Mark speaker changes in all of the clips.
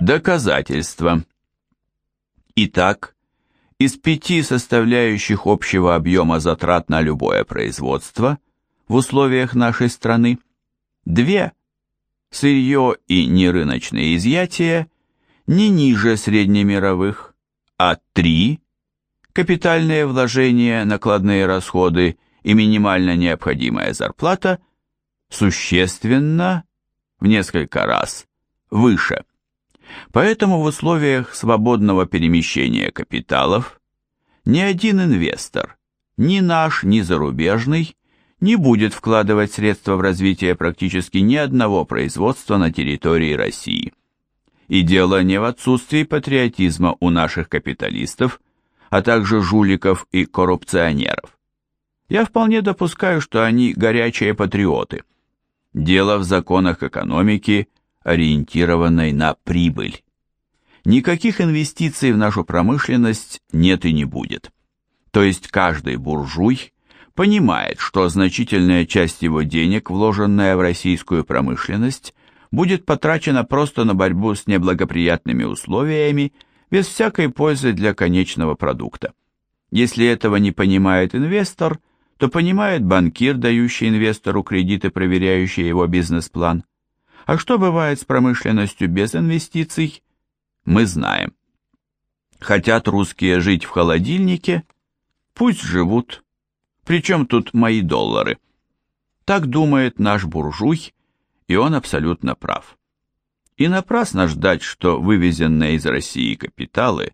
Speaker 1: Доказательства. Итак, из пяти составляющих общего объема затрат на любое производство в условиях нашей страны, две – сырье и нерыночные изъятия – не ниже среднемировых, а три – капитальные вложения, накладные расходы и минимально необходимая зарплата – существенно, в несколько раз, выше – Поэтому в условиях свободного перемещения капиталов ни один инвестор, ни наш, ни зарубежный, не будет вкладывать средства в развитие практически ни одного производства на территории России. И дело не в отсутствии патриотизма у наших капиталистов, а также жуликов и коррупционеров. Я вполне допускаю, что они горячие патриоты. Дело в законах экономики – ориентированной на прибыль. Никаких инвестиций в нашу промышленность нет и не будет. То есть каждый буржуй понимает, что значительная часть его денег, вложенная в российскую промышленность, будет потрачена просто на борьбу с неблагоприятными условиями, без всякой пользы для конечного продукта. Если этого не понимает инвестор, то понимает банкир, дающий инвестору кредиты, проверяющий его бизнес-план. А что бывает с промышленностью без инвестиций, мы знаем. Хотят русские жить в холодильнике? Пусть живут. Причем тут мои доллары? Так думает наш буржуй, и он абсолютно прав. И напрасно ждать, что вывезенные из России капиталы,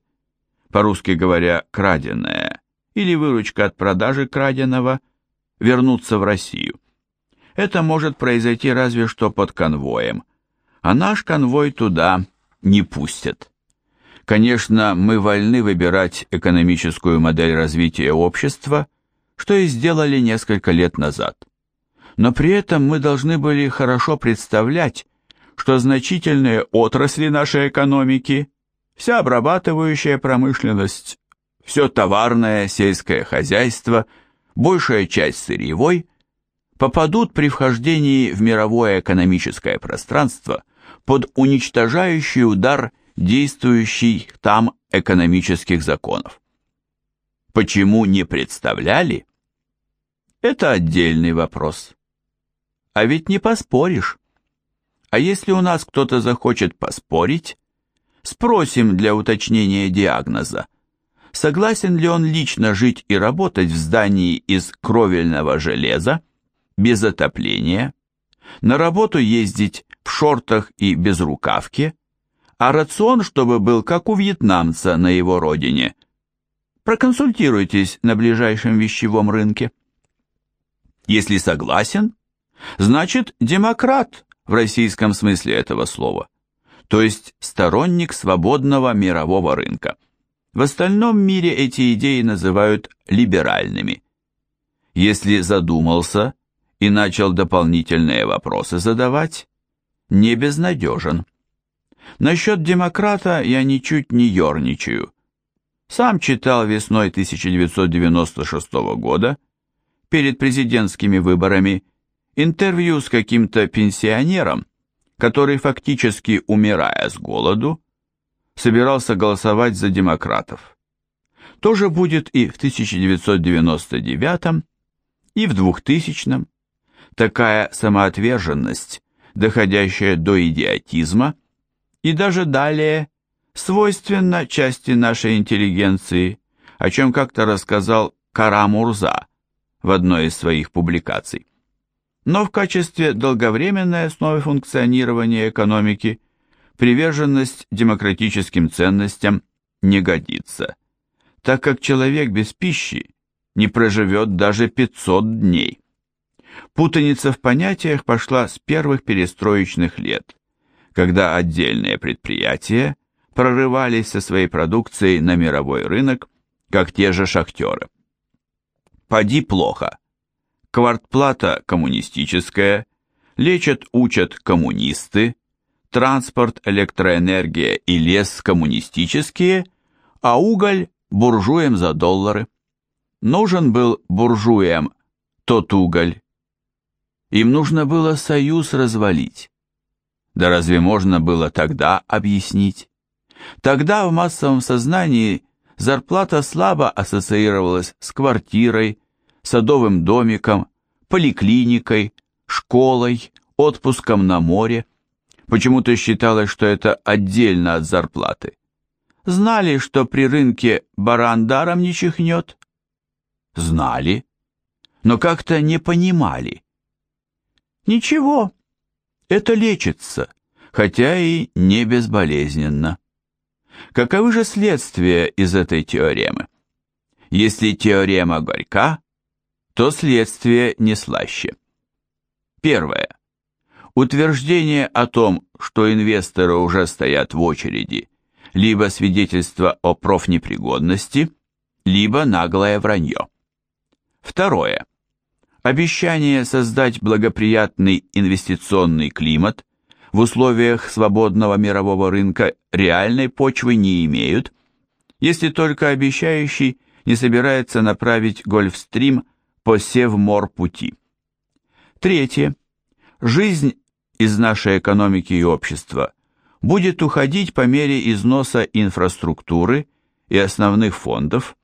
Speaker 1: по-русски говоря, краденое, или выручка от продажи краденого, вернутся в Россию. Это может произойти разве что под конвоем, а наш конвой туда не пустят. Конечно, мы вольны выбирать экономическую модель развития общества, что и сделали несколько лет назад. Но при этом мы должны были хорошо представлять, что значительные отрасли нашей экономики, вся обрабатывающая промышленность, все товарное сельское хозяйство, большая часть сырьевой – попадут при вхождении в мировое экономическое пространство под уничтожающий удар действующих там экономических законов. Почему не представляли? Это отдельный вопрос. А ведь не поспоришь. А если у нас кто-то захочет поспорить, спросим для уточнения диагноза, согласен ли он лично жить и работать в здании из кровельного железа, без отопления, на работу ездить в шортах и без рукавки, а рацион, чтобы был как у вьетнамца на его родине. Проконсультируйтесь на ближайшем вещевом рынке. Если согласен, значит демократ в российском смысле этого слова, то есть сторонник свободного мирового рынка. В остальном мире эти идеи называют либеральными. Если задумался – и начал дополнительные вопросы задавать, не безнадежен. Насчет демократа я ничуть не ерничаю. Сам читал весной 1996 года, перед президентскими выборами, интервью с каким-то пенсионером, который фактически, умирая с голоду, собирался голосовать за демократов. То же будет и в 1999 и в 2000 такая самоотверженность, доходящая до идиотизма, и даже далее свойственна части нашей интеллигенции, о чем как-то рассказал Кара Мурза в одной из своих публикаций. Но в качестве долговременной основы функционирования экономики приверженность демократическим ценностям не годится, так как человек без пищи не проживет даже 500 дней. Путаница в понятиях пошла с первых перестроечных лет, когда отдельные предприятия прорывались со своей продукцией на мировой рынок, как те же шахтеры. Поди плохо. Квартплата коммунистическая, лечат, учат коммунисты, транспорт, электроэнергия и лес коммунистические, а уголь буржуям за доллары. Нужен был буржуям тот уголь, им нужно было союз развалить. Да разве можно было тогда объяснить? Тогда в массовом сознании зарплата слабо ассоциировалась с квартирой, садовым домиком, поликлиникой, школой, отпуском на море. Почему-то считалось, что это отдельно от зарплаты. Знали, что при рынке баран даром не чихнет? Знали, но как-то не понимали. Ничего, это лечится, хотя и не безболезненно. Каковы же следствия из этой теоремы? Если теорема горька, то следствие не слаще. Первое. Утверждение о том, что инвесторы уже стоят в очереди, либо свидетельство о профнепригодности, либо наглое вранье. Второе. Обещание создать благоприятный инвестиционный климат в условиях свободного мирового рынка реальной почвы не имеют, если только обещающий не собирается направить Гольфстрим по Севмор-пути. Третье. Жизнь из нашей экономики и общества будет уходить по мере износа инфраструктуры и основных фондов,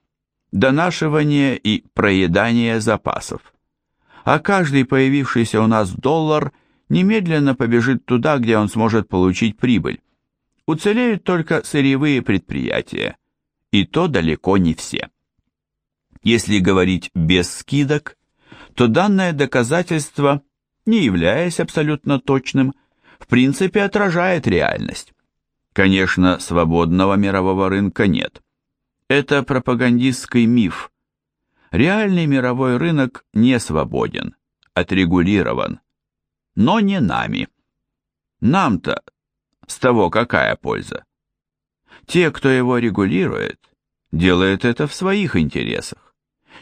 Speaker 1: донашивания и проедания запасов а каждый появившийся у нас доллар немедленно побежит туда, где он сможет получить прибыль. Уцелеют только сырьевые предприятия, и то далеко не все. Если говорить без скидок, то данное доказательство, не являясь абсолютно точным, в принципе отражает реальность. Конечно, свободного мирового рынка нет. Это пропагандистский миф, Реальный мировой рынок не свободен, отрегулирован. Но не нами. Нам-то с того какая польза? Те, кто его регулирует, делают это в своих интересах.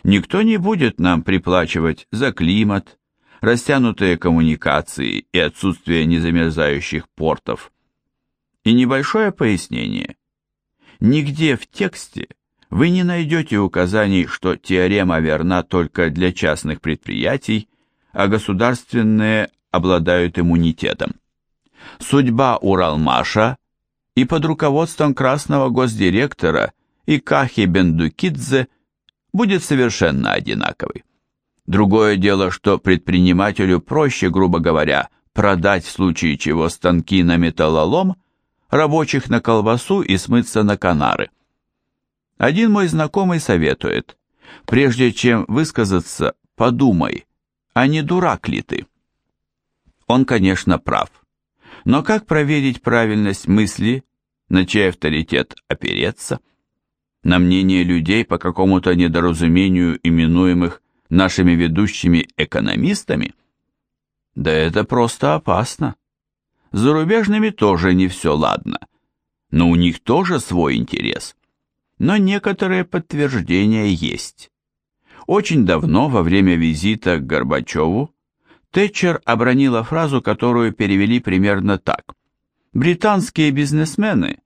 Speaker 1: Никто не будет нам приплачивать за климат, растянутые коммуникации и отсутствие незамерзающих портов. И небольшое пояснение. Нигде в тексте вы не найдете указаний, что теорема верна только для частных предприятий, а государственные обладают иммунитетом. Судьба Уралмаша и под руководством красного госдиректора и Кахи Бендукидзе будет совершенно одинаковой. Другое дело, что предпринимателю проще, грубо говоря, продать в случае чего станки на металлолом, рабочих на колбасу и смыться на Канары – один мой знакомый советует, прежде чем высказаться, подумай, а не дурак ли ты? Он, конечно, прав. Но как проверить правильность мысли, на чей авторитет опереться? На мнение людей по какому-то недоразумению, именуемых нашими ведущими экономистами? Да это просто опасно. С зарубежными тоже не все ладно, но у них тоже свой интерес но некоторые подтверждения есть. Очень давно, во время визита к Горбачеву, Тэтчер обронила фразу, которую перевели примерно так. «Британские бизнесмены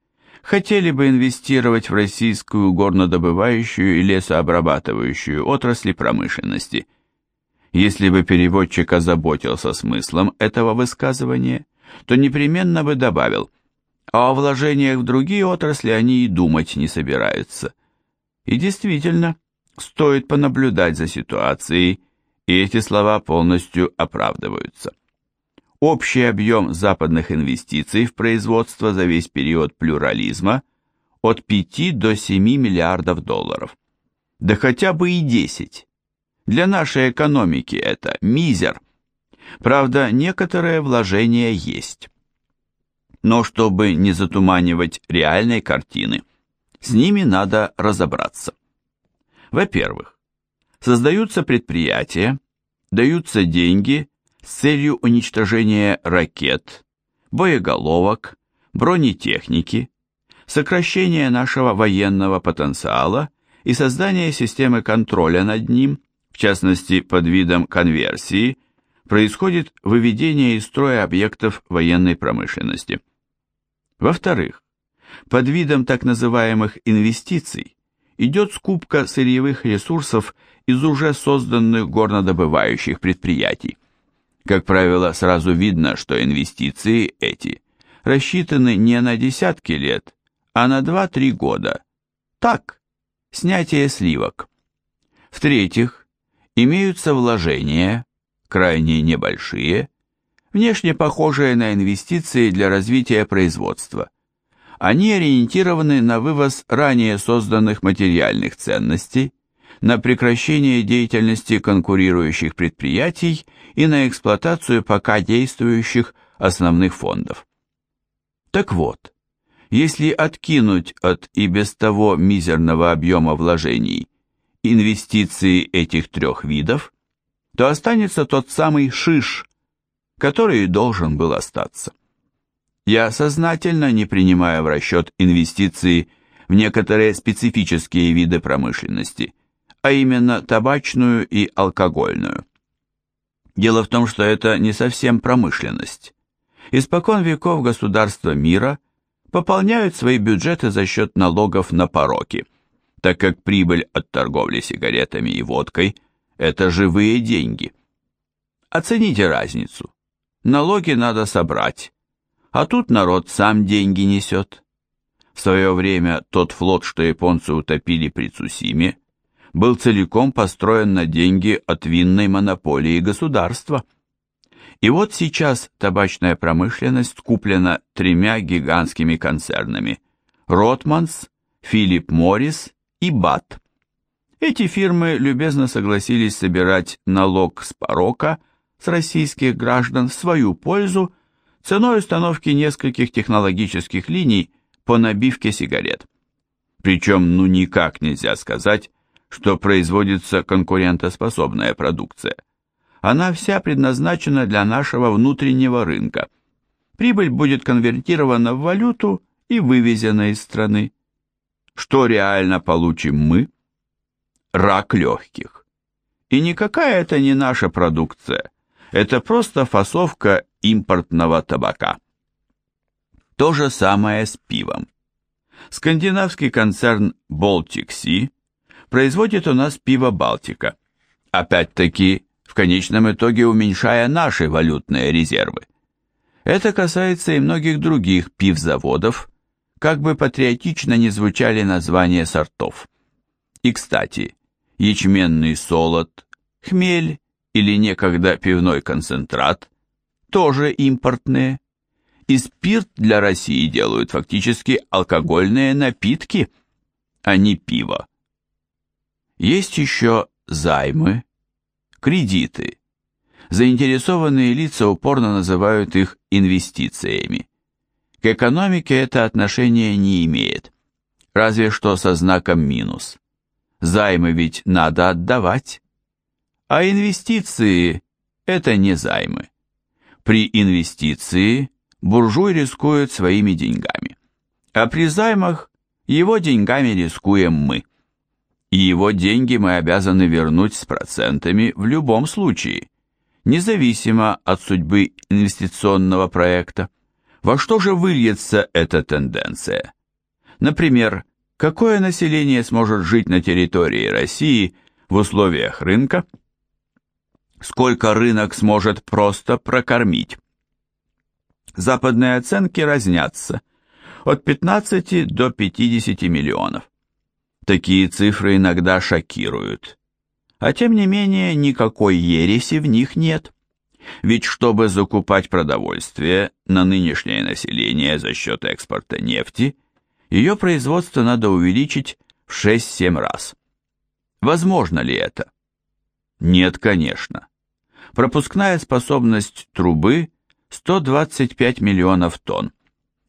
Speaker 1: хотели бы инвестировать в российскую горнодобывающую и лесообрабатывающую отрасли промышленности». Если бы переводчик озаботился смыслом этого высказывания, то непременно бы добавил – а о вложениях в другие отрасли они и думать не собираются. И действительно, стоит понаблюдать за ситуацией, и эти слова полностью оправдываются. Общий объем западных инвестиций в производство за весь период плюрализма от 5 до 7 миллиардов долларов. Да хотя бы и 10. Для нашей экономики это мизер. Правда, некоторые вложения есть но чтобы не затуманивать реальной картины, с ними надо разобраться. Во-первых, создаются предприятия, даются деньги с целью уничтожения ракет, боеголовок, бронетехники, сокращения нашего военного потенциала и создания системы контроля над ним, в частности под видом конверсии, происходит выведение из строя объектов военной промышленности. Во-вторых, под видом так называемых инвестиций идет скупка сырьевых ресурсов из уже созданных горнодобывающих предприятий. Как правило, сразу видно, что инвестиции эти рассчитаны не на десятки лет, а на 2-3 года. Так, снятие сливок. В-третьих, имеются вложения, крайне небольшие, внешне похожие на инвестиции для развития производства. Они ориентированы на вывоз ранее созданных материальных ценностей, на прекращение деятельности конкурирующих предприятий и на эксплуатацию пока действующих основных фондов. Так вот, если откинуть от и без того мизерного объема вложений инвестиции этих трех видов, то останется тот самый шиш, который должен был остаться. Я сознательно не принимаю в расчет инвестиции в некоторые специфические виды промышленности, а именно табачную и алкогольную. Дело в том, что это не совсем промышленность. Испокон веков государства мира пополняют свои бюджеты за счет налогов на пороки, так как прибыль от торговли сигаретами и водкой – это живые деньги. Оцените разницу. Налоги надо собрать, а тут народ сам деньги несет. В свое время тот флот, что японцы утопили при Цусиме, был целиком построен на деньги от винной монополии государства. И вот сейчас табачная промышленность куплена тремя гигантскими концернами – Ротманс, Филипп Моррис и БАТ. Эти фирмы любезно согласились собирать налог с порока – с российских граждан в свою пользу ценой установки нескольких технологических линий по набивке сигарет. Причем ну никак нельзя сказать, что производится конкурентоспособная продукция. Она вся предназначена для нашего внутреннего рынка. Прибыль будет конвертирована в валюту и вывезена из страны. Что реально получим мы? Рак легких. И никакая это не наша продукция, это просто фасовка импортного табака. То же самое с пивом. Скандинавский концерн Baltic Sea производит у нас пиво Балтика, опять-таки в конечном итоге уменьшая наши валютные резервы. Это касается и многих других пивзаводов, как бы патриотично не звучали названия сортов. И, кстати, ячменный солод, хмель или некогда пивной концентрат, тоже импортные. И спирт для России делают фактически алкогольные напитки, а не пиво. Есть еще займы, кредиты. Заинтересованные лица упорно называют их инвестициями. К экономике это отношение не имеет, разве что со знаком минус. Займы ведь надо отдавать. А инвестиции – это не займы. При инвестиции буржуй рискует своими деньгами, а при займах его деньгами рискуем мы. И его деньги мы обязаны вернуть с процентами в любом случае, независимо от судьбы инвестиционного проекта. Во что же выльется эта тенденция? Например, какое население сможет жить на территории России в условиях рынка – сколько рынок сможет просто прокормить. Западные оценки разнятся от 15 до 50 миллионов. Такие цифры иногда шокируют. А тем не менее, никакой ереси в них нет. Ведь чтобы закупать продовольствие на нынешнее население за счет экспорта нефти, ее производство надо увеличить в 6-7 раз. Возможно ли это? Нет, конечно. Пропускная способность трубы 125 миллионов тонн.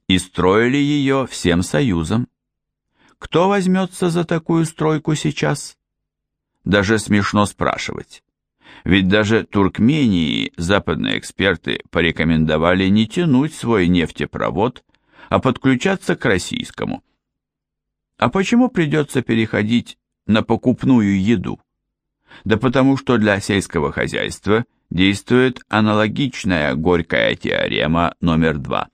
Speaker 1: И строили ее всем союзом. Кто возьмется за такую стройку сейчас? Даже смешно спрашивать. Ведь даже Туркмении западные эксперты порекомендовали не тянуть свой нефтепровод, а подключаться к российскому. А почему придется переходить на покупную еду? Да потому что для сельского хозяйства действует аналогичная горькая теорема номер два.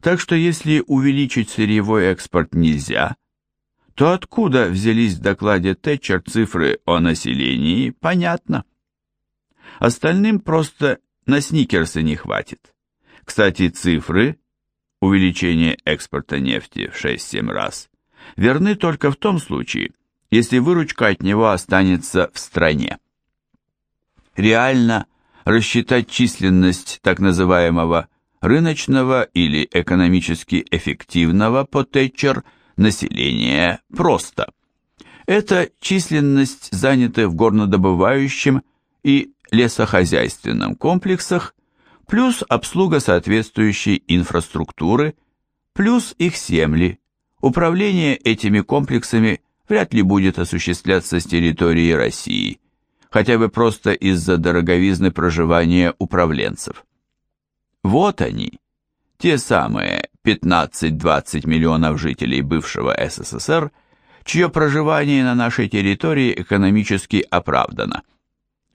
Speaker 1: Так что если увеличить сырьевой экспорт нельзя, то откуда взялись в докладе Тэтчер цифры о населении, понятно. Остальным просто на сникерсы не хватит. Кстати, цифры, увеличение экспорта нефти в 6-7 раз, верны только в том случае, если выручка от него останется в стране. Реально рассчитать численность так называемого рыночного или экономически эффективного по Тэтчер населения просто. Это численность занятых в горнодобывающем и лесохозяйственном комплексах, плюс обслуга соответствующей инфраструктуры, плюс их земли. Управление этими комплексами вряд ли будет осуществляться с территории России, хотя бы просто из-за дороговизны проживания управленцев. Вот они, те самые 15-20 миллионов жителей бывшего СССР, чье проживание на нашей территории экономически оправдано.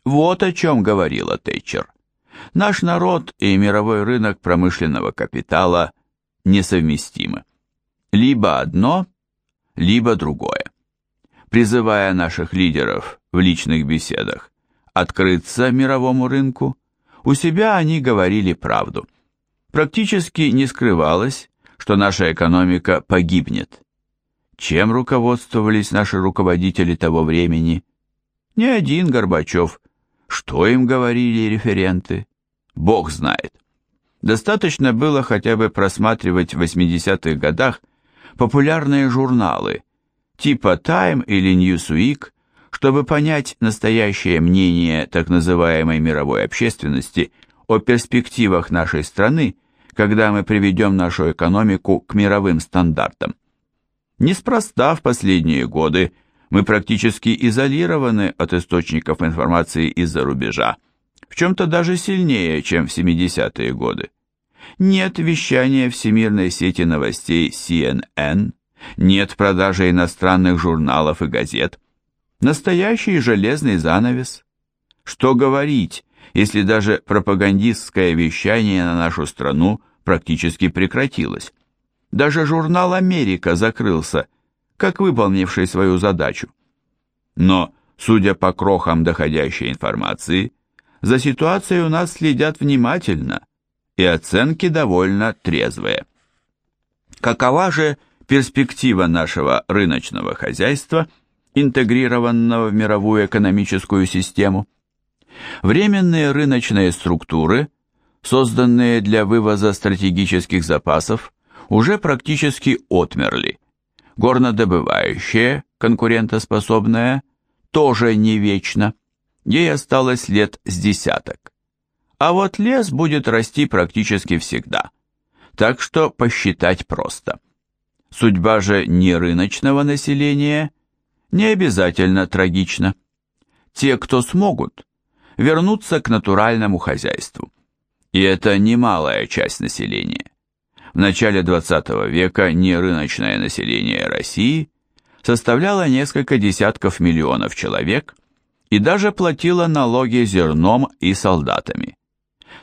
Speaker 1: Вот о чем говорила Тэтчер. Наш народ и мировой рынок промышленного капитала несовместимы. Либо одно, либо другое. Призывая наших лидеров в личных беседах открыться мировому рынку, у себя они говорили правду. Практически не скрывалось, что наша экономика погибнет. Чем руководствовались наши руководители того времени? Не один Горбачев. Что им говорили референты? Бог знает. Достаточно было хотя бы просматривать в 80-х годах популярные журналы типа Time или Newsweek, чтобы понять настоящее мнение так называемой мировой общественности о перспективах нашей страны, когда мы приведем нашу экономику к мировым стандартам. Неспроста в последние годы мы практически изолированы от источников информации из-за рубежа, в чем-то даже сильнее, чем в 70-е годы. Нет вещания всемирной сети новостей CNN, нет продажи иностранных журналов и газет, Настоящий железный занавес. Что говорить, если даже пропагандистское вещание на нашу страну практически прекратилось? Даже журнал «Америка» закрылся, как выполнивший свою задачу. Но, судя по крохам доходящей информации, за ситуацией у нас следят внимательно, и оценки довольно трезвые. Какова же перспектива нашего рыночного хозяйства – интегрированного в мировую экономическую систему. Временные рыночные структуры, созданные для вывоза стратегических запасов, уже практически отмерли. Горнодобывающая, конкурентоспособная, тоже не вечно. Ей осталось лет с десяток. А вот лес будет расти практически всегда. Так что посчитать просто. Судьба же не рыночного населения – не обязательно трагично. Те, кто смогут, вернутся к натуральному хозяйству. И это немалая часть населения. В начале 20 века нерыночное население России составляло несколько десятков миллионов человек и даже платило налоги зерном и солдатами.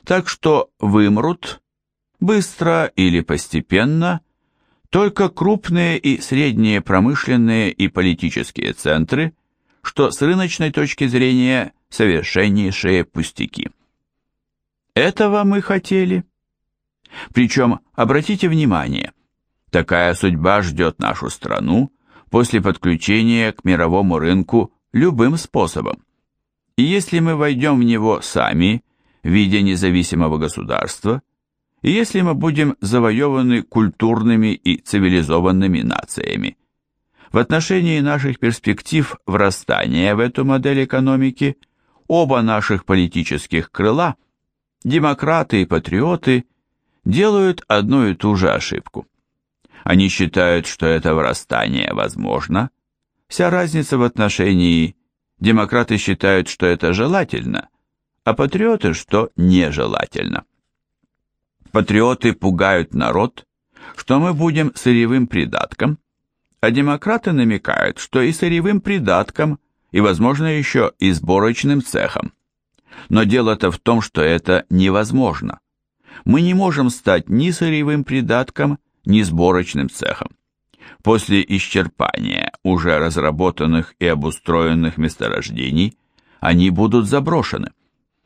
Speaker 1: Так что вымрут быстро или постепенно только крупные и средние промышленные и политические центры, что с рыночной точки зрения совершеннейшие пустяки. Этого мы хотели. Причем, обратите внимание, такая судьба ждет нашу страну после подключения к мировому рынку любым способом. И если мы войдем в него сами, в виде независимого государства, если мы будем завоеваны культурными и цивилизованными нациями. В отношении наших перспектив врастания в эту модель экономики оба наших политических крыла, демократы и патриоты, делают одну и ту же ошибку. Они считают, что это врастание возможно. Вся разница в отношении демократы считают, что это желательно, а патриоты, что нежелательно. Патриоты пугают народ, что мы будем сырьевым придатком, а демократы намекают, что и сырьевым придатком, и, возможно, еще и сборочным цехом. Но дело-то в том, что это невозможно. Мы не можем стать ни сырьевым придатком, ни сборочным цехом. После исчерпания уже разработанных и обустроенных месторождений они будут заброшены.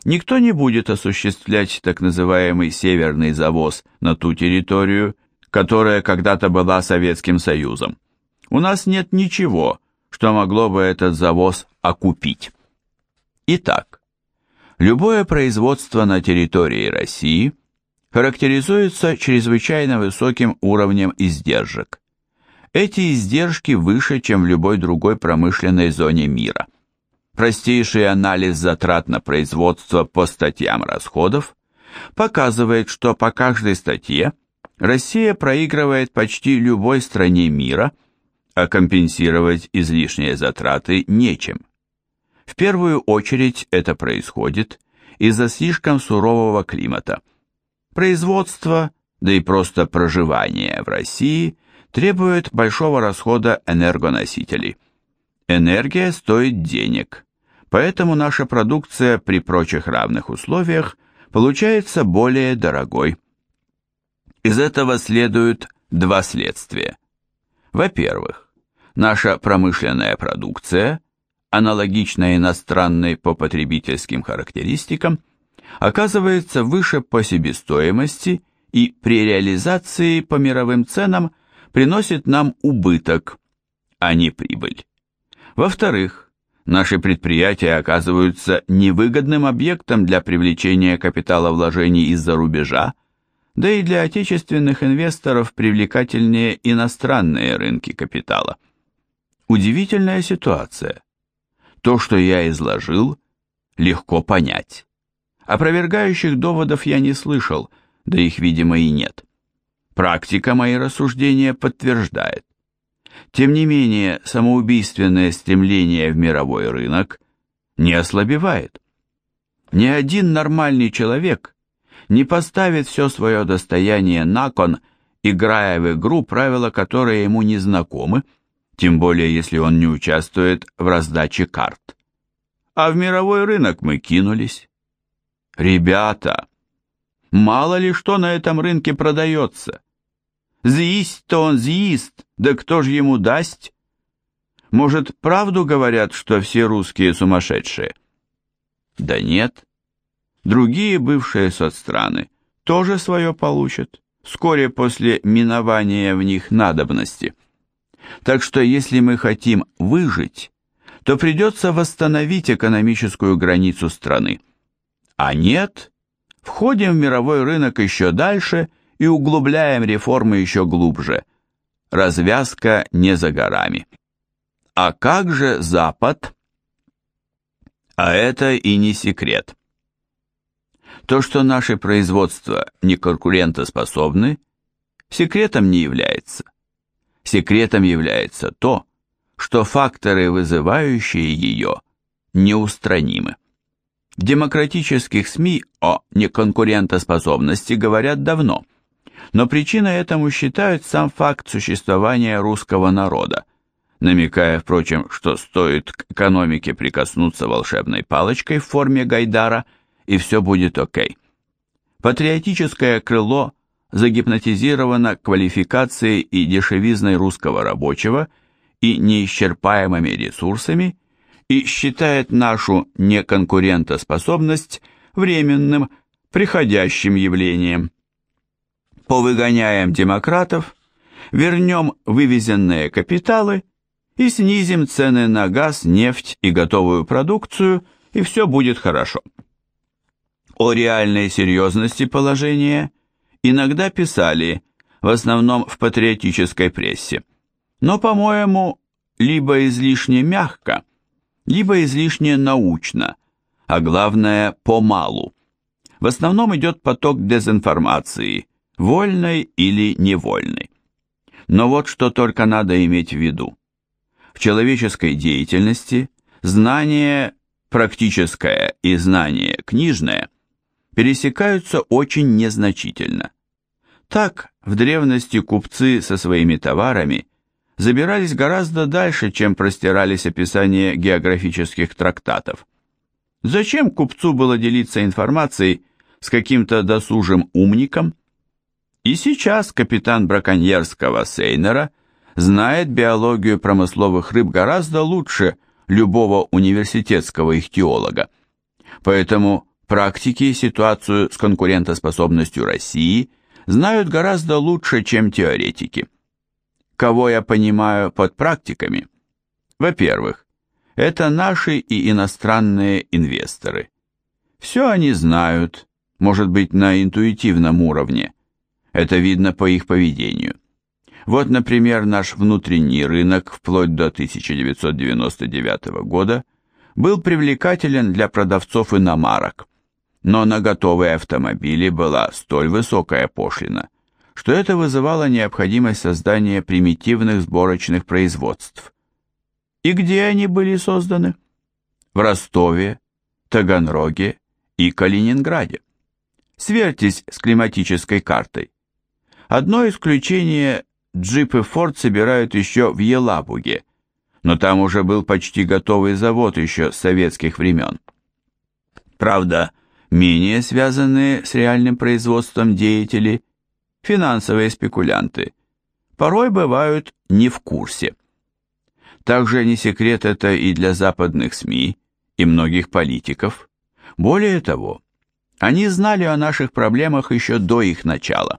Speaker 1: Никто не будет осуществлять так называемый северный завоз на ту территорию, которая когда-то была Советским Союзом. У нас нет ничего, что могло бы этот завоз окупить. Итак, любое производство на территории России характеризуется чрезвычайно высоким уровнем издержек. Эти издержки выше, чем в любой другой промышленной зоне мира. Простейший анализ затрат на производство по статьям расходов показывает, что по каждой статье Россия проигрывает почти любой стране мира, а компенсировать излишние затраты нечем. В первую очередь это происходит из-за слишком сурового климата. Производство, да и просто проживание в России требует большого расхода энергоносителей. Энергия стоит денег, поэтому наша продукция при прочих равных условиях получается более дорогой. Из этого следуют два следствия. Во-первых, наша промышленная продукция, аналогичная иностранной по потребительским характеристикам, оказывается выше по себестоимости и при реализации по мировым ценам приносит нам убыток, а не прибыль. Во-вторых, наши предприятия оказываются невыгодным объектом для привлечения капиталовложений из-за рубежа, да и для отечественных инвесторов привлекательнее иностранные рынки капитала. Удивительная ситуация. То, что я изложил, легко понять. Опровергающих доводов я не слышал, да их, видимо, и нет. Практика мои рассуждения подтверждает. Тем не менее, самоубийственное стремление в мировой рынок не ослабевает. Ни один нормальный человек не поставит все свое достояние на кон, играя в игру, правила которой ему не знакомы, тем более если он не участвует в раздаче карт. А в мировой рынок мы кинулись. Ребята, мало ли что на этом рынке продается. З'есть-то он з'ест, да кто ж ему даст? Может, правду говорят, что все русские сумасшедшие? Да нет. Другие бывшие соцстраны тоже свое получат, вскоре после минования в них надобности. Так что если мы хотим выжить, то придется восстановить экономическую границу страны. А нет, входим в мировой рынок еще дальше – и углубляем реформы еще глубже. Развязка не за горами. А как же Запад? А это и не секрет. То, что наши производства не конкурентоспособны, секретом не является. Секретом является то, что факторы, вызывающие ее, неустранимы. В демократических СМИ о неконкурентоспособности говорят давно – но причиной этому считают сам факт существования русского народа, намекая, впрочем, что стоит к экономике прикоснуться волшебной палочкой в форме Гайдара, и все будет окей. Патриотическое крыло загипнотизировано квалификацией и дешевизной русского рабочего и неисчерпаемыми ресурсами и считает нашу неконкурентоспособность временным, приходящим явлением повыгоняем демократов, вернем вывезенные капиталы и снизим цены на газ, нефть и готовую продукцию, и все будет хорошо. О реальной серьезности положения иногда писали, в основном в патриотической прессе, но, по-моему, либо излишне мягко, либо излишне научно, а главное, помалу. В основном идет поток дезинформации – вольной или невольной. Но вот что только надо иметь в виду. В человеческой деятельности знание практическое и знание книжное пересекаются очень незначительно. Так, в древности купцы со своими товарами забирались гораздо дальше, чем простирались описания географических трактатов. Зачем купцу было делиться информацией с каким-то досужим умником, и сейчас капитан браконьерского Сейнера знает биологию промысловых рыб гораздо лучше любого университетского ихтиолога. Поэтому Практики ситуацию с конкурентоспособностью России знают гораздо лучше, чем теоретики. Кого я понимаю под практиками? Во-первых, это наши и иностранные инвесторы. Все они знают, может быть, на интуитивном уровне. Это видно по их поведению. Вот, например, наш внутренний рынок вплоть до 1999 года был привлекателен для продавцов иномарок, но на готовые автомобили была столь высокая пошлина, что это вызывало необходимость создания примитивных сборочных производств. И где они были созданы? В Ростове, Таганроге и Калининграде. Сверьтесь с климатической картой. Одно исключение джипы Ford собирают еще в Елабуге, но там уже был почти готовый завод еще с советских времен. Правда, менее связанные с реальным производством деятели, финансовые спекулянты, порой бывают не в курсе. Также не секрет это и для западных СМИ, и многих политиков. Более того, они знали о наших проблемах еще до их начала.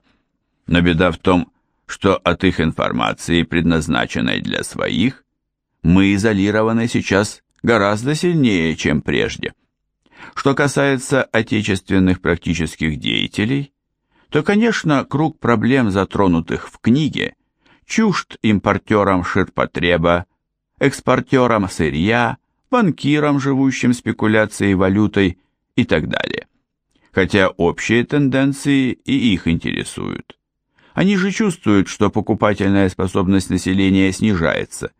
Speaker 1: Но беда в том, что от их информации, предназначенной для своих, мы изолированы сейчас гораздо сильнее, чем прежде. Что касается отечественных практических деятелей, то, конечно, круг проблем, затронутых в книге, чужд импортерам ширпотреба, экспортерам сырья, банкирам, живущим спекуляцией валютой и так далее. Хотя общие тенденции и их интересуют. Они же чувствуют, что покупательная способность населения снижается.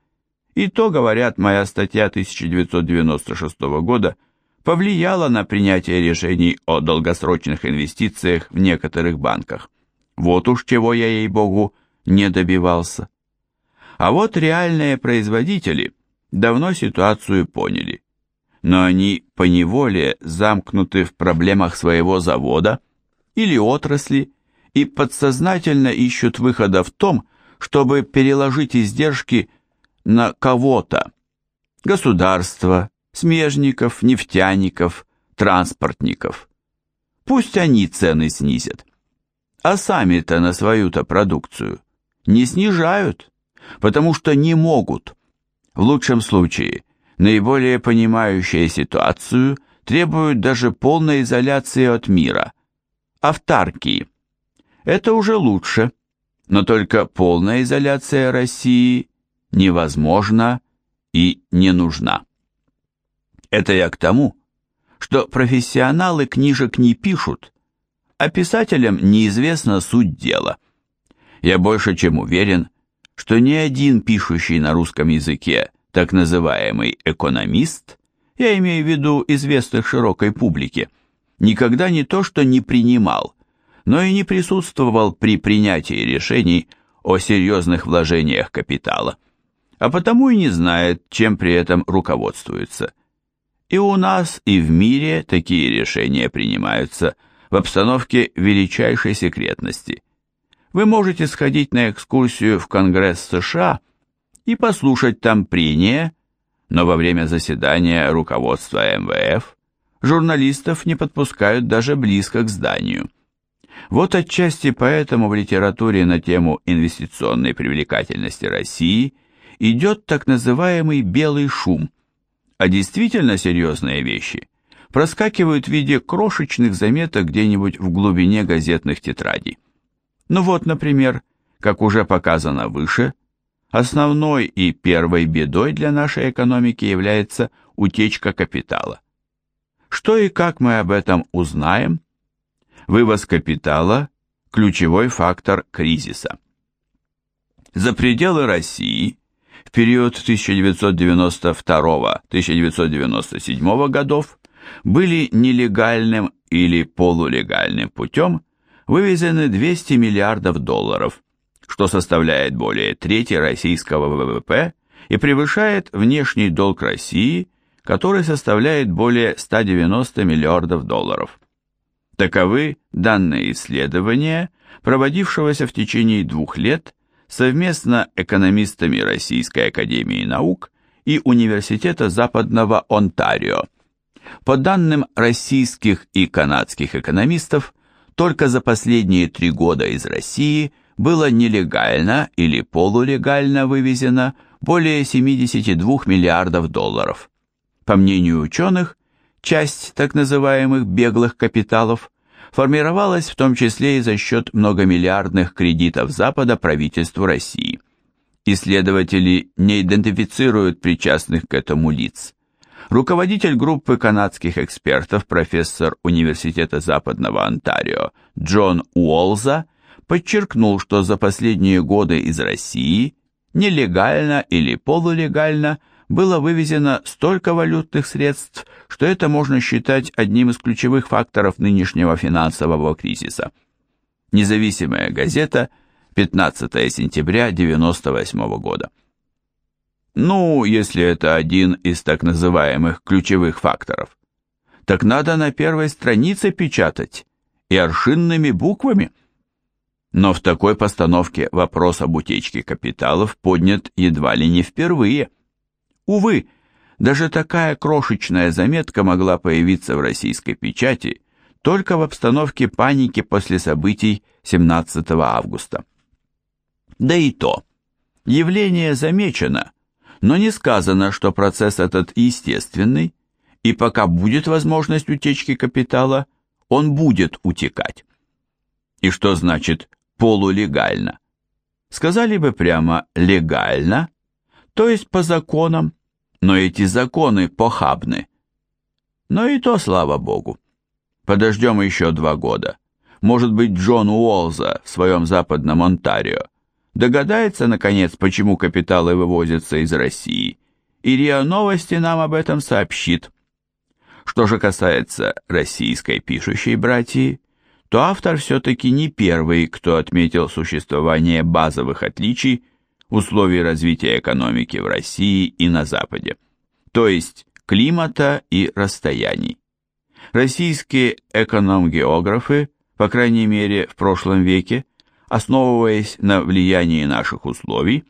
Speaker 1: И то, говорят, моя статья 1996 года повлияла на принятие решений о долгосрочных инвестициях в некоторых банках. Вот уж чего я, ей-богу, не добивался. А вот реальные производители давно ситуацию поняли. Но они поневоле замкнуты в проблемах своего завода или отрасли и подсознательно ищут выхода в том, чтобы переложить издержки на кого-то. Государство, смежников, нефтяников, транспортников. Пусть они цены снизят. А сами-то на свою-то продукцию не снижают потому что не могут. В лучшем случае, наиболее понимающие ситуацию требуют даже полной изоляции от мира, автаркии. Это уже лучше, но только полная изоляция России невозможна и не нужна. Это я к тому, что профессионалы книжек не пишут, а писателям неизвестна суть дела. Я больше чем уверен, что ни один пишущий на русском языке так называемый экономист, я имею в виду известных широкой публике, никогда не то что не принимал, но и не присутствовал при принятии решений о серьезных вложениях капитала, а потому и не знает, чем при этом руководствуется. И у нас, и в мире такие решения принимаются в обстановке величайшей секретности – вы можете сходить на экскурсию в Конгресс США и послушать там прения, но во время заседания руководства МВФ журналистов не подпускают даже близко к зданию. Вот отчасти поэтому в литературе на тему инвестиционной привлекательности России идет так называемый белый шум, а действительно серьезные вещи проскакивают в виде крошечных заметок где-нибудь в глубине газетных тетрадей. Ну вот, например, как уже показано выше, основной и первой бедой для нашей экономики является утечка капитала. Что и как мы об этом узнаем? Вывоз капитала – ключевой фактор кризиса. За пределы России в период 1992-1997 годов были нелегальным или полулегальным путем вывезены 200 миллиардов долларов, что составляет более трети российского ВВП и превышает внешний долг России, который составляет более 190 миллиардов долларов. Таковы данные исследования, проводившегося в течение двух лет совместно экономистами Российской академии наук и Университета Западного Онтарио. По данным российских и канадских экономистов, только за последние три года из России было нелегально или полулегально вывезено более 72 миллиардов долларов. По мнению ученых, часть так называемых беглых капиталов формировалась в том числе и за счет многомиллиардных кредитов Запада правительству России. Исследователи не идентифицируют причастных к этому лиц. Руководитель группы канадских экспертов, профессор Университета Западного Онтарио Джон Уолза, подчеркнул, что за последние годы из России нелегально или полулегально было вывезено столько валютных средств, что это можно считать одним из ключевых факторов нынешнего финансового кризиса. Независимая газета – 15 сентября 1998 года. Ну, если это один из так называемых ключевых факторов, так надо на первой странице печатать и аршинными буквами. Но в такой постановке вопрос об утечке капиталов поднят едва ли не впервые. Увы, даже такая крошечная заметка могла появиться в российской печати только в обстановке паники после событий 17 августа. Да и то. Явление замечено, но не сказано, что процесс этот естественный, и пока будет возможность утечки капитала, он будет утекать. И что значит полулегально? Сказали бы прямо легально, то есть по законам, но эти законы похабны. Но и то, слава богу. Подождем еще два года. Может быть, Джон Уолза в своем западном Онтарио догадается, наконец, почему капиталы вывозятся из России, и РИА Новости нам об этом сообщит. Что же касается российской пишущей братьи, то автор все-таки не первый, кто отметил существование базовых отличий условий развития экономики в России и на Западе, то есть климата и расстояний. Российские эконом-географы, по крайней мере в прошлом веке, основываясь на влиянии наших условий,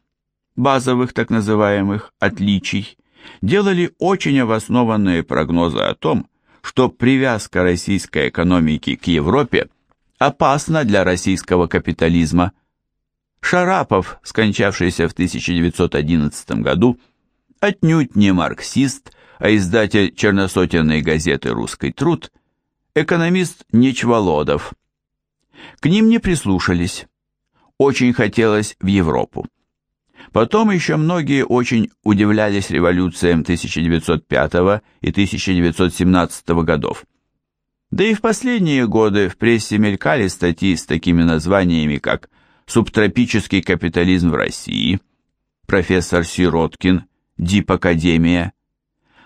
Speaker 1: базовых так называемых отличий, делали очень обоснованные прогнозы о том, что привязка российской экономики к Европе опасна для российского капитализма. Шарапов, скончавшийся в 1911 году, отнюдь не марксист, а издатель черносотенной газеты «Русский труд», экономист Нечволодов – к ним не прислушались. Очень хотелось в Европу. Потом еще многие очень удивлялись революциям 1905 и 1917 годов. Да и в последние годы в прессе мелькали статьи с такими названиями, как «Субтропический капитализм в России», профессор Сироткин, Дип-академия,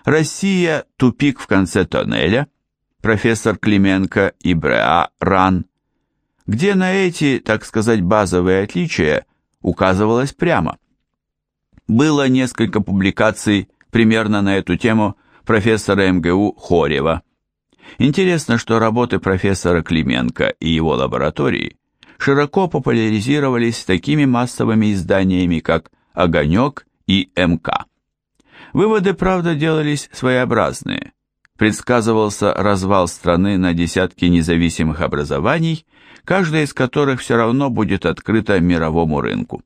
Speaker 1: «Россия. Тупик в конце тоннеля», профессор Клименко и Бреа Ран, где на эти, так сказать, базовые отличия указывалось прямо. Было несколько публикаций примерно на эту тему профессора МГУ Хорева. Интересно, что работы профессора Клименко и его лаборатории широко популяризировались такими массовыми изданиями, как «Огонек» и «МК». Выводы, правда, делались своеобразные. Предсказывался развал страны на десятки независимых образований – каждая из которых все равно будет открыта мировому рынку.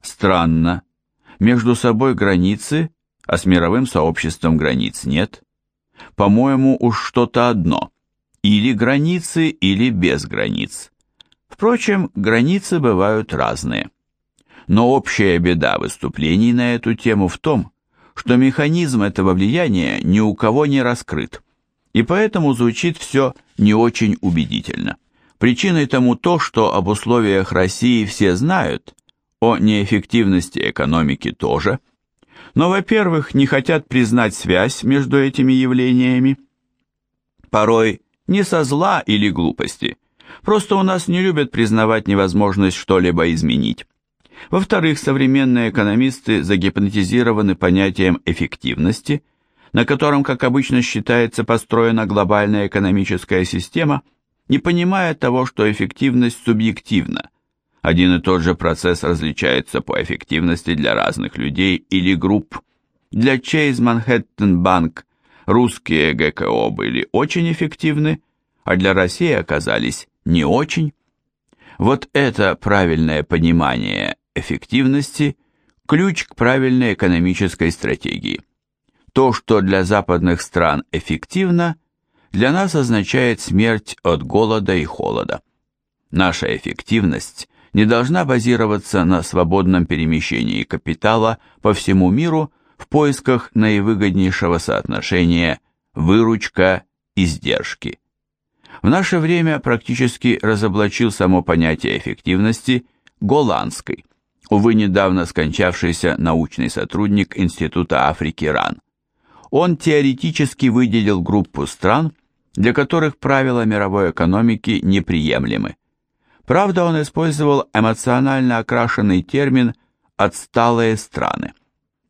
Speaker 1: Странно, между собой границы, а с мировым сообществом границ нет. По-моему, уж что-то одно, или границы, или без границ. Впрочем, границы бывают разные. Но общая беда выступлений на эту тему в том, что механизм этого влияния ни у кого не раскрыт, и поэтому звучит все не очень убедительно. Причиной тому то, что об условиях России все знают, о неэффективности экономики тоже, но, во-первых, не хотят признать связь между этими явлениями, порой не со зла или глупости, просто у нас не любят признавать невозможность что-либо изменить. Во-вторых, современные экономисты загипнотизированы понятием эффективности, на котором, как обычно считается, построена глобальная экономическая система – не понимая того, что эффективность субъективна. Один и тот же процесс различается по эффективности для разных людей или групп. Для Chase Manhattan Bank Русские ГКО были очень эффективны, а для России оказались не очень. Вот это правильное понимание эффективности – ключ к правильной экономической стратегии. То, что для западных стран эффективно, для нас означает смерть от голода и холода. Наша эффективность не должна базироваться на свободном перемещении капитала по всему миру в поисках наивыгоднейшего соотношения выручка-издержки. В наше время практически разоблачил само понятие эффективности Голландской, увы, недавно скончавшийся научный сотрудник Института Африки РАН. Он теоретически выделил группу стран, для которых правила мировой экономики неприемлемы. Правда, он использовал эмоционально окрашенный термин «отсталые страны».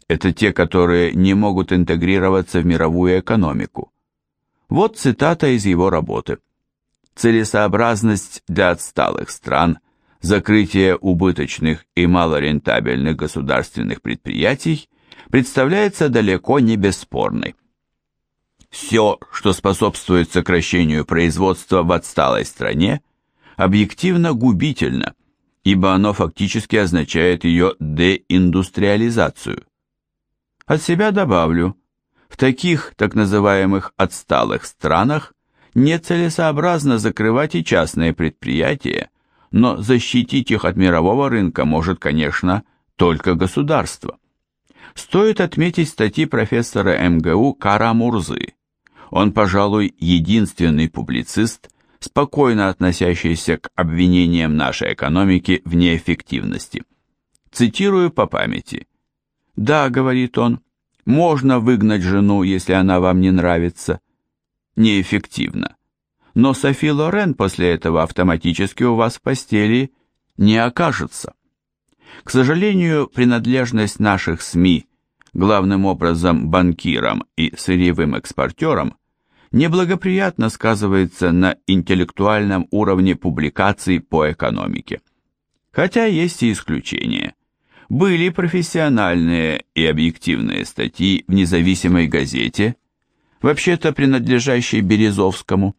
Speaker 1: Это те, которые не могут интегрироваться в мировую экономику. Вот цитата из его работы. «Целесообразность для отсталых стран, закрытие убыточных и малорентабельных государственных предприятий представляется далеко не бесспорной. Все, что способствует сокращению производства в отсталой стране – объективно губительно, ибо оно фактически означает ее деиндустриализацию. От себя добавлю, в таких так называемых отсталых странах нецелесообразно закрывать и частные предприятия, но защитить их от мирового рынка может, конечно, только государство. Стоит отметить статьи профессора МГУ Кара Мурзы. Он, пожалуй, единственный публицист, спокойно относящийся к обвинениям нашей экономики в неэффективности. Цитирую по памяти. «Да, — говорит он, — можно выгнать жену, если она вам не нравится. Неэффективно. Но Софи Лорен после этого автоматически у вас в постели не окажется. К сожалению, принадлежность наших СМИ, главным образом банкирам и сырьевым экспортерам, неблагоприятно сказывается на интеллектуальном уровне публикаций по экономике. Хотя есть и исключения. Были профессиональные и объективные статьи в независимой газете, вообще-то принадлежащей Березовскому.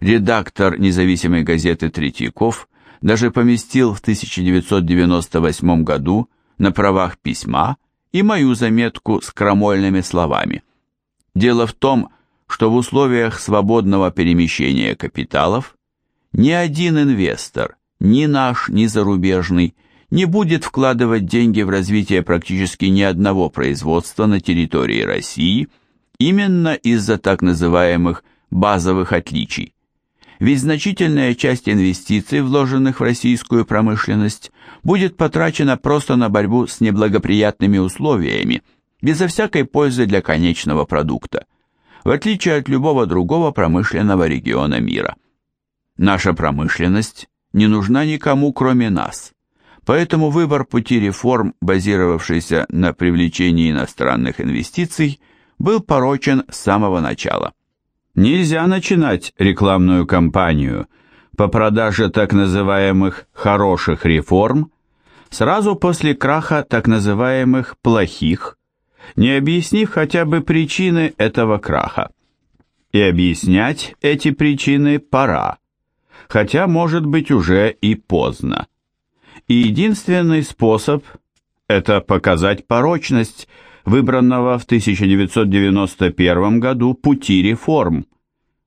Speaker 1: Редактор независимой газеты Третьяков даже поместил в 1998 году на правах письма и мою заметку с крамольными словами. Дело в том, что в условиях свободного перемещения капиталов ни один инвестор, ни наш, ни зарубежный, не будет вкладывать деньги в развитие практически ни одного производства на территории России именно из-за так называемых базовых отличий. Ведь значительная часть инвестиций, вложенных в российскую промышленность, будет потрачена просто на борьбу с неблагоприятными условиями, безо всякой пользы для конечного продукта в отличие от любого другого промышленного региона мира. Наша промышленность не нужна никому, кроме нас. Поэтому выбор пути реформ, базировавшийся на привлечении иностранных инвестиций, был порочен с самого начала. Нельзя начинать рекламную кампанию по продаже так называемых «хороших реформ» сразу после краха так называемых «плохих», не объяснив хотя бы причины этого краха. И объяснять эти причины пора, хотя, может быть, уже и поздно. И единственный способ – это показать порочность выбранного в 1991 году пути реформ.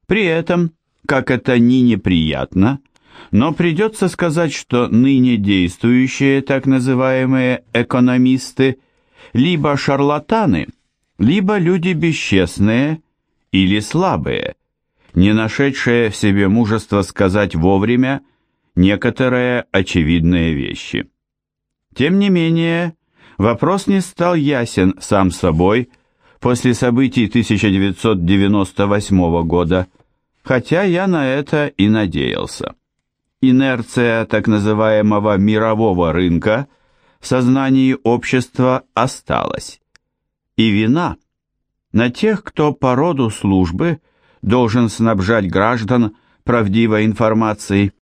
Speaker 1: При этом, как это ни неприятно, но придется сказать, что ныне действующие так называемые экономисты – либо шарлатаны, либо люди бесчестные или слабые, не нашедшие в себе мужество сказать вовремя некоторые очевидные вещи. Тем не менее, вопрос не стал ясен сам собой после событий 1998 года, хотя я на это и надеялся. Инерция так называемого мирового рынка в сознании общества осталась. И вина на тех, кто по роду службы должен снабжать граждан правдивой информацией.